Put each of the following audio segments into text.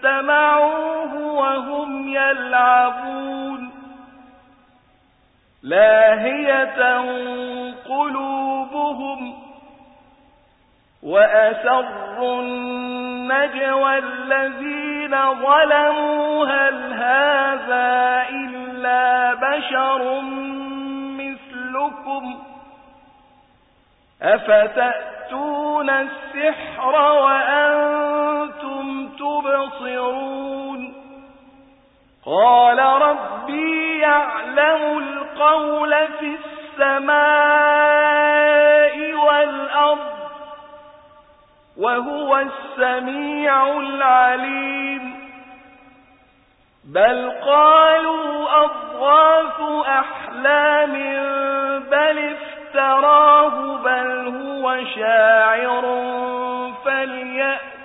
استمعوه وهم يلعبون. لاهية قلوبهم وأسروا النجوى الذين ظلموا. هل هذا إلا بشر مثلكم؟ أفتأتون السحر وأنتم تبصرون قال ربي يعلم القول في السماء والأرض وهو السميع العليم بل قالوا أضغاث أحلام بل افتراه بل هو شاعر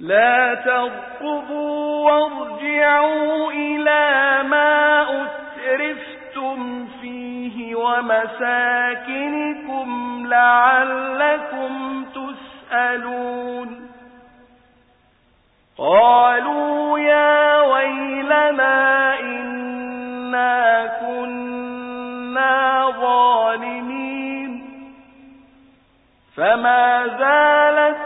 لا تركضوا وارجعوا إلى ما أترفتم فيه ومساكنكم لعلكم تسألون. قالوا يا ويلنا إنا كنا ظالمين. فما زالت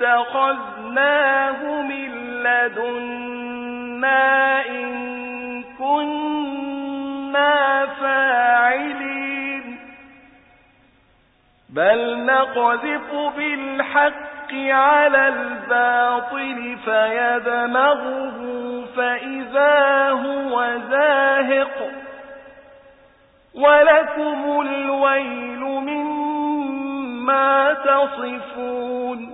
لاتخذناه من لدنا إن كنا فاعلين. بل نقذف بالحق على الباطل فيدمغه فإذا هو زاهق. ولكم الويل مما تصفون.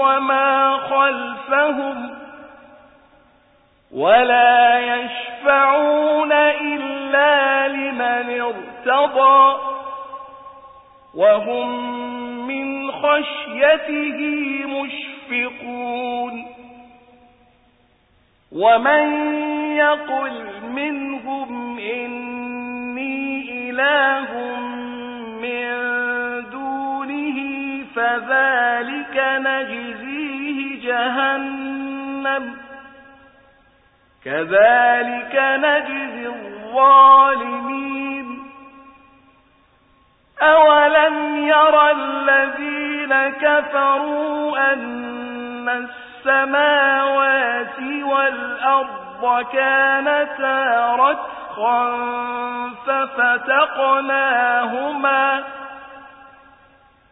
وما خلفهم ولا يشفعون إلا لمن ارتضى وهم من خشيته مشفقون ومن يقل منهم إني إله من فذلك نجزيه جهنم. كذلك نجزي الظالمين. أولم يرى الذين كفروا أن السماوات والأرض كانتا رتقا حقا ففتقناهما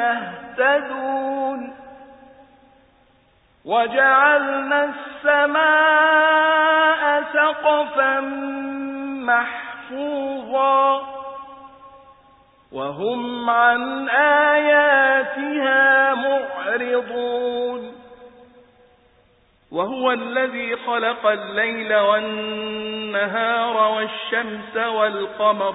يهتدون وجعلنا السماء سقفا محفوظا وهم عن آياتها معرضون وهو الذي خلق الليل والنهار والشمس والقمر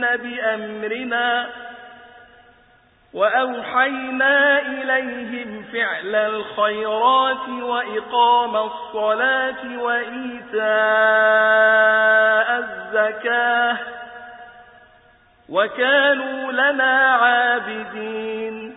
بأمرنا وأوحينا إليهم فعل الخيرات وإقام الصلاة وإيتاء الزكاة وكانوا لنا عابدين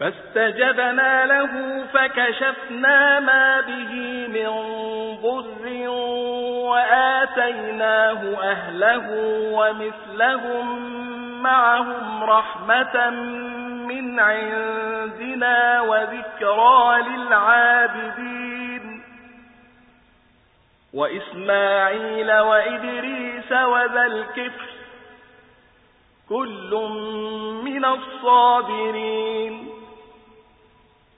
فاستجبنا له فكشفنا ما به من ضر وآتيناه أهله ومثلهم معهم رحمة من عندنا وذكرى للعابدين وإسماعيل وإدريس وذا الكفر كل من الصابرين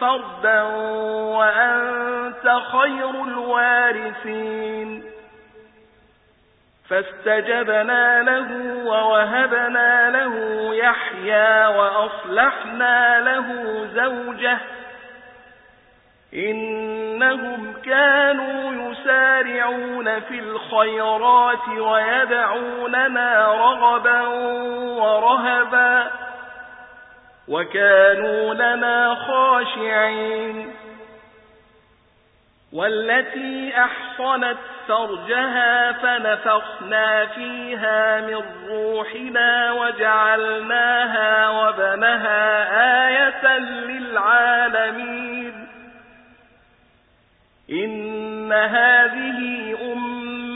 فردا وأنت خير الوارثين. فاستجبنا له ووهبنا له يحيى وأصلحنا له زوجه. إنهم كانوا يسارعون في الخيرات ويدعوننا رغبا ورهبا. وكانوا لنا خاشعين والتي أحصنت فرجها فنفخنا فيها من روحنا وجعلناها وبنها آية للعالمين إن هذه